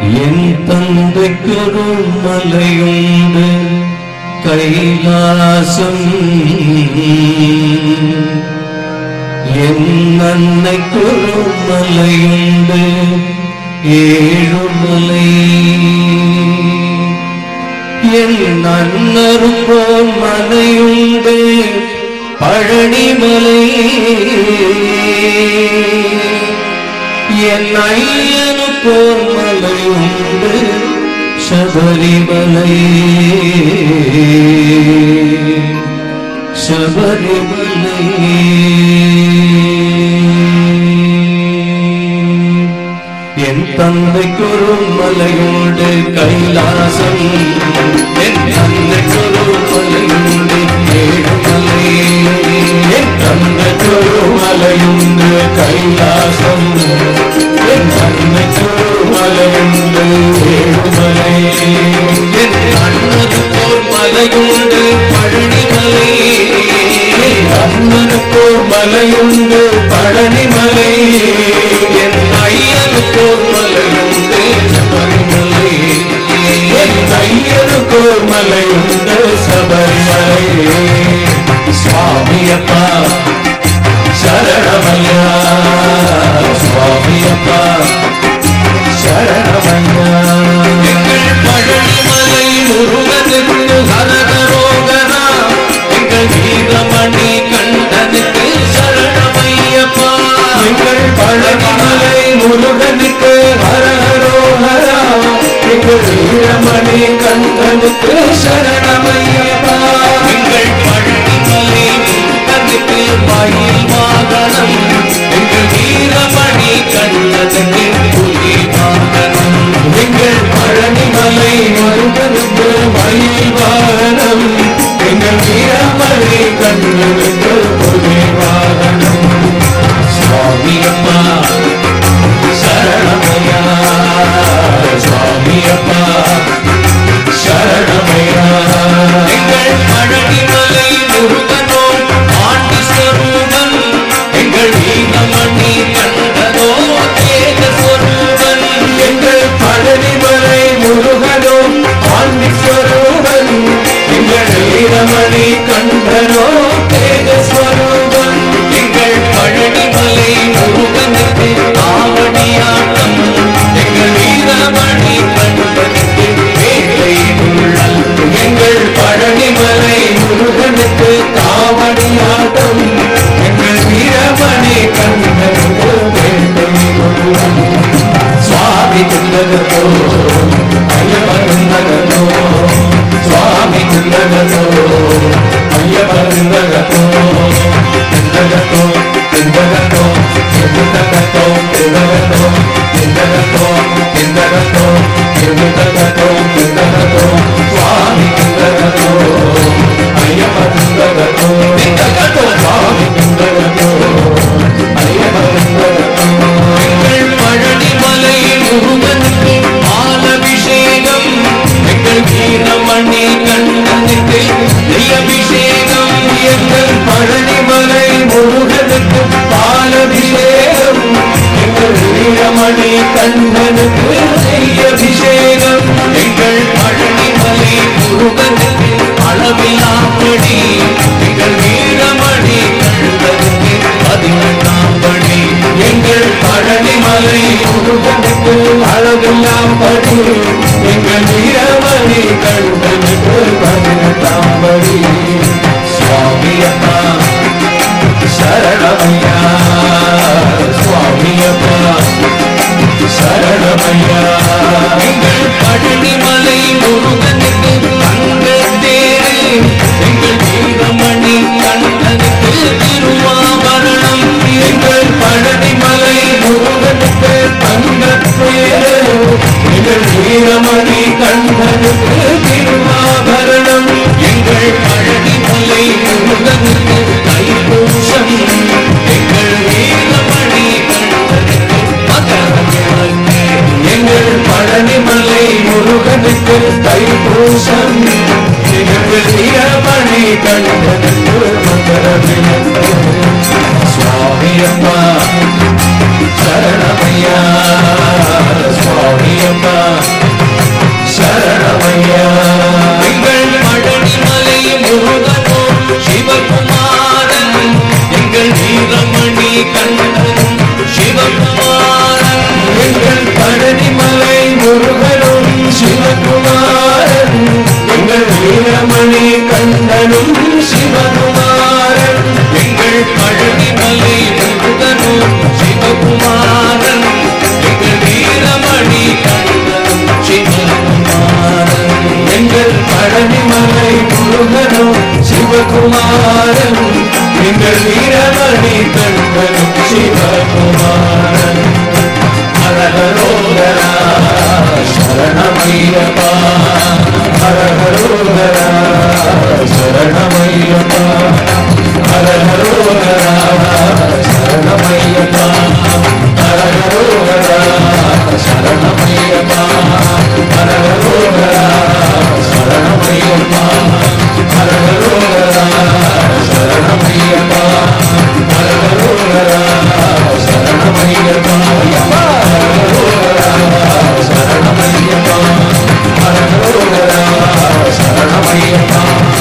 என் தந்தைக்கொரு மலையுண்டு கைலாசம். என் அன்னைக்கொரு மலையுண்டு ஏழுமலை என் நன்னருப்போ மலையுண்டு பழனிமலை. என் ஐயனுக்கோர் மலை உண்டு சபரிமலை. சபரிமலை. என் தந்தைக்கு ஒரு மலையோடு கைலாசம் என் தந்தைக்கு മലയുണ്ട് പഴനി शर्या ஐயப்ப சுந்தரத்தோ சுவாமி கண்ணனுக்கு அபிஷேகம் எங்கள் பழனிமலை முருகனுக்கு அளவில்லாமடி எங்கள் வீரமணி கண்டதுக்கு பதினெட்டாம் படி எங்கள் பழனிமலை முருகனுக்கு அளவில்லாமடி எங்கள் வீரமணி கண்டனுக்கு பதினெட்டாம் படி சரணமையா கண்டனுக்கு மங்களமிழந்து சுவாமி அம்மா சரணமையா சுவாமி சரணமையா சரணமையப்பா ஹர ஹரோதரா சரணமையப்பா ஹர ஹரோதரா Então